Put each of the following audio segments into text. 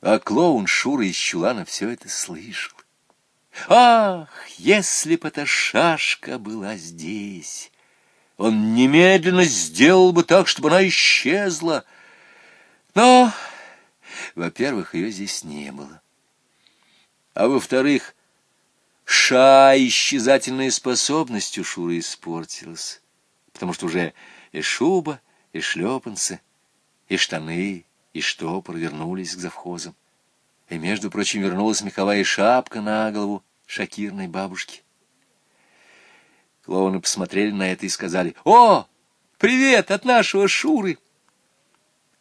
А клоун Шура из чулана все это слышал. Ах, если бы эта шашка была здесь! Он немедленно сделал бы так, чтобы она исчезла. Но, во-первых, ее здесь не было. А во-вторых, ша исчезательная способность у Шуры испортилась, потому что уже и шуба, и шлепанцы, и штаны, и штопор вернулись к завхозам. И, между прочим, вернулась меховая шапка на голову шакирной бабушки. Клоуны посмотрели на это и сказали, «О, привет от нашего Шуры!»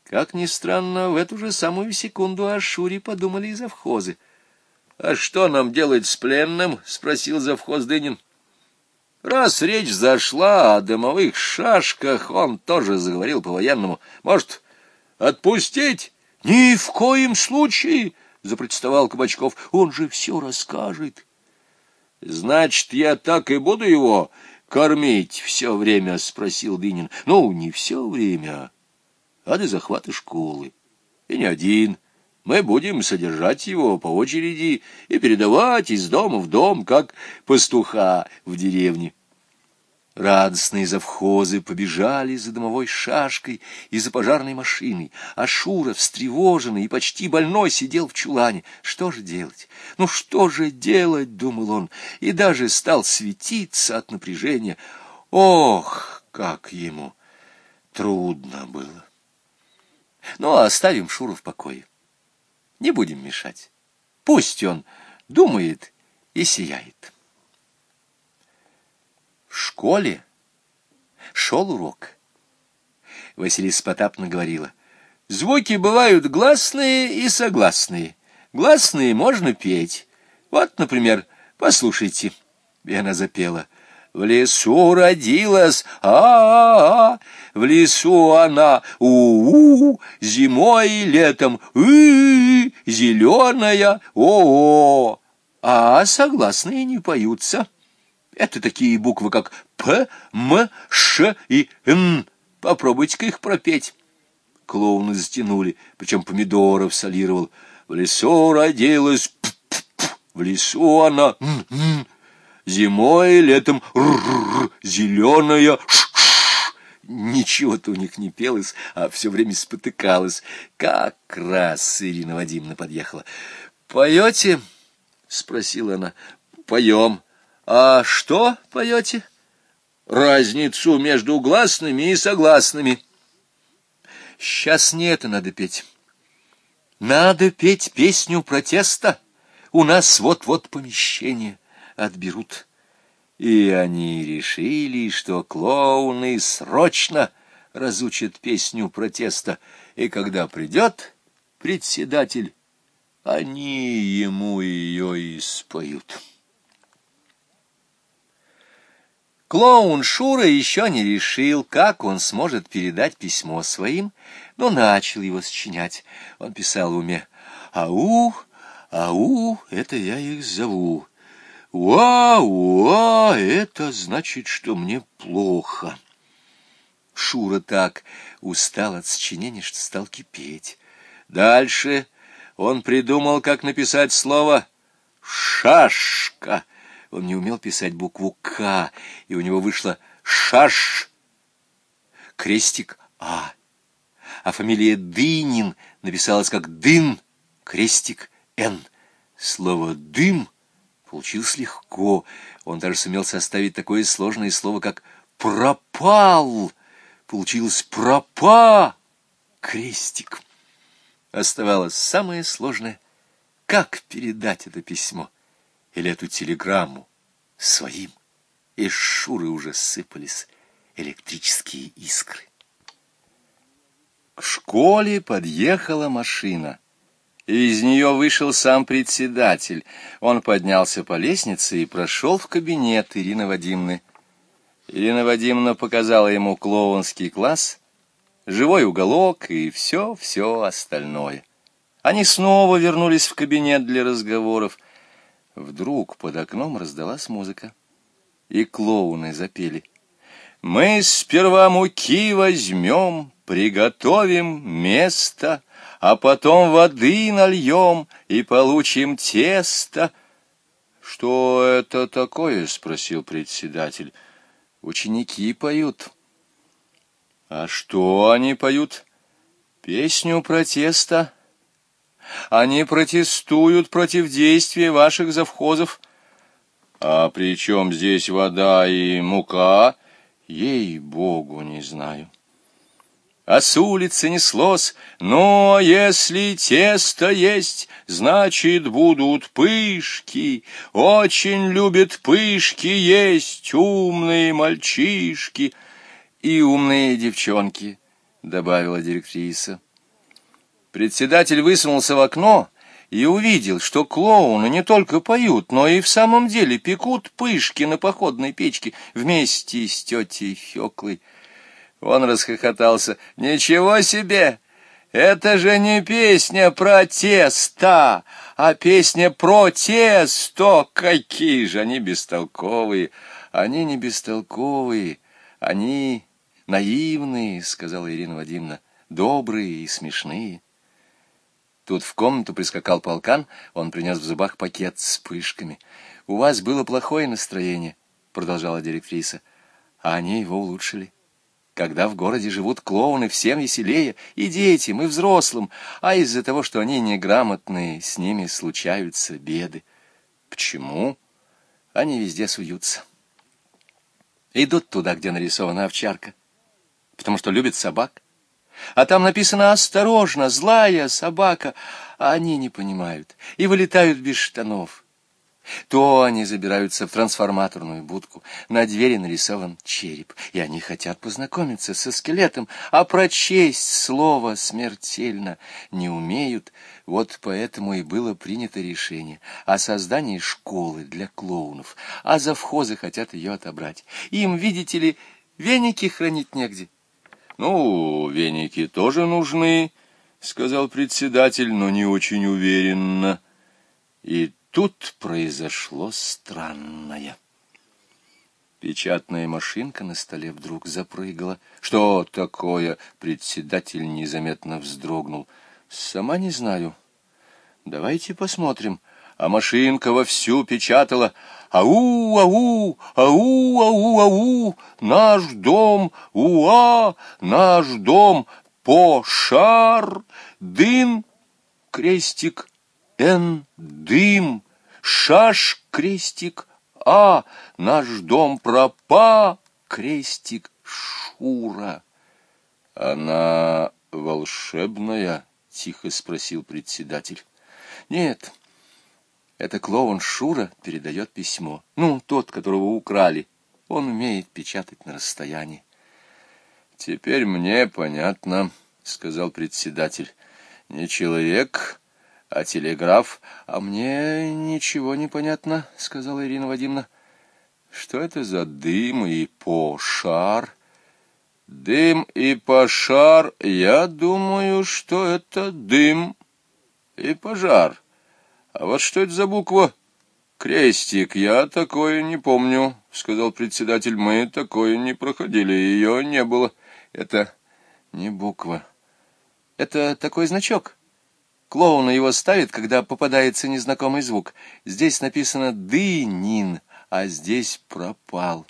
Как ни странно, в эту же самую секунду о Шуре подумали и завхозы. «А что нам делать с пленным?» — спросил завхоз Дынин. «Раз речь зашла о дымовых шашках, он тоже заговорил по-военному. Может, отпустить?» «Ни в коем случае!» — запротестовал Кабачков. «Он же все расскажет». «Значит, я так и буду его кормить все время?» — спросил Дынин. «Ну, не все время, а до захвата школы. И не один. Мы будем содержать его по очереди и передавать из дома в дом, как пастуха в деревне». Радостные завхозы побежали за домовой шашкой и за пожарной машиной, а Шура, встревоженный и почти больной, сидел в чулане. Что же делать? Ну что же делать, думал он, и даже стал светиться от напряжения. Ох, как ему трудно было! Ну, а оставим Шуру в покое. Не будем мешать. Пусть он думает и сияет. В школе шел урок. Василиса Потапна говорила, «Звуки бывают гласные и согласные. Гласные можно петь. Вот, например, послушайте». И она запела, «В лесу родилась, а-а-а, в лесу она, у-у, зимой и летом, и зеленая, о-о, а согласные не поются». Это такие буквы, как П, М, Ш и Н. Попробуйте-ка их пропеть. Клоуны затянули, причем помидоров солировал. В лесу родилась, п -п -п, в лесу она, м -м, зимой и летом, р -р -р, зеленая, -ш. Ничего-то у них не пелось, а все время спотыкалось. Как раз Ирина Вадимовна подъехала. «Поете?» — спросила она. «Поем». А что поете? Разницу между гласными и согласными. Сейчас не это надо петь. Надо петь песню протеста. У нас вот-вот помещение отберут. И они решили, что клоуны срочно разучат песню протеста, и когда придет председатель, они ему ее и споют. Клоун Шура еще не решил, как он сможет передать письмо своим, но начал его сочинять. Он писал в уме «Ау, ау, это я их зову. Уа, уа, это значит, что мне плохо». Шура так устал от сочинения, что стал кипеть. Дальше он придумал, как написать слово «шашка». Он не умел писать букву «К», и у него вышло «Шаш», крестик «А». А фамилия Дынин написалась как «Дын», крестик «Н». Слово «дым» получилось легко. Он даже сумел составить такое сложное слово, как «пропал». Получилось «пропа», крестик. Оставалось самое сложное — как передать это письмо или эту телеграмму своим. Из Шуры уже сыпались электрические искры. К школе подъехала машина. Из нее вышел сам председатель. Он поднялся по лестнице и прошел в кабинет Ирины Вадимны. Ирина Вадимовна показала ему клоунский класс, живой уголок и все-все остальное. Они снова вернулись в кабинет для разговоров — Вдруг под окном раздалась музыка, и клоуны запели. «Мы сперва муки возьмем, приготовим место, а потом воды нальем и получим тесто. — Что это такое? — спросил председатель. — Ученики поют. — А что они поют? — Песню протеста. Они протестуют против действия ваших завхозов. — А при чем здесь вода и мука? — Ей-богу, не знаю. — а с улицы неслось, но если тесто есть, значит, будут пышки. Очень любят пышки есть умные мальчишки и умные девчонки, — добавила директриса. Председатель высунулся в окно и увидел, что клоуны не только поют, но и в самом деле пекут пышки на походной печке вместе с тетей Феклой. Он расхохотался. «Ничего себе! Это же не песня про тесто, а песня про тесто! Какие же они бестолковые! Они не бестолковые, они наивные, — сказала Ирина Вадимовна, — добрые и смешные». Тут в комнату прискакал полкан, он принес в зубах пакет с пышками. «У вас было плохое настроение», — продолжала директриса, — «а они его улучшили». Когда в городе живут клоуны, всем веселее, и детям, и взрослым, а из-за того, что они неграмотные, с ними случаются беды. Почему? Они везде суются. Идут туда, где нарисована овчарка, потому что любят собак. А там написано «Осторожно, злая собака», а они не понимают и вылетают без штанов. То они забираются в трансформаторную будку. На двери нарисован череп, и они хотят познакомиться со скелетом, а прочесть слово смертельно не умеют. Вот поэтому и было принято решение о создании школы для клоунов, а завхозы хотят ее отобрать. Им, видите ли, веники хранить негде. — Ну, веники тоже нужны, — сказал председатель, но не очень уверенно. И тут произошло странное. Печатная машинка на столе вдруг запрыгала. Что такое? Председатель незаметно вздрогнул. Сама не знаю. Давайте посмотрим. А машинка вовсю печатала. Ау, ау, ау, ау, ау, наш дом, уа, наш дом, пошар, дын, крестик, Н. Дым, Шаш, крестик, А, наш дом пропа, крестик, Шура. Она волшебная? — тихо спросил председатель. Нет, это клоун Шура передает письмо. Ну, тот, которого украли. Он умеет печатать на расстоянии. Теперь мне понятно, — сказал председатель. Не человек, а телеграф? А мне ничего не понятно, — сказала Ирина Вадимовна. Что это за дым и пошар? Дым и пожар, я думаю, что это дым и пожар. А вот что это за буква? Крестик, я такое не помню, — сказал председатель. Мы такое не проходили, ее не было. Это не буква. Это такой значок. Клоуна его ставит, когда попадается незнакомый звук. Здесь написано «дынин», а здесь «пропал».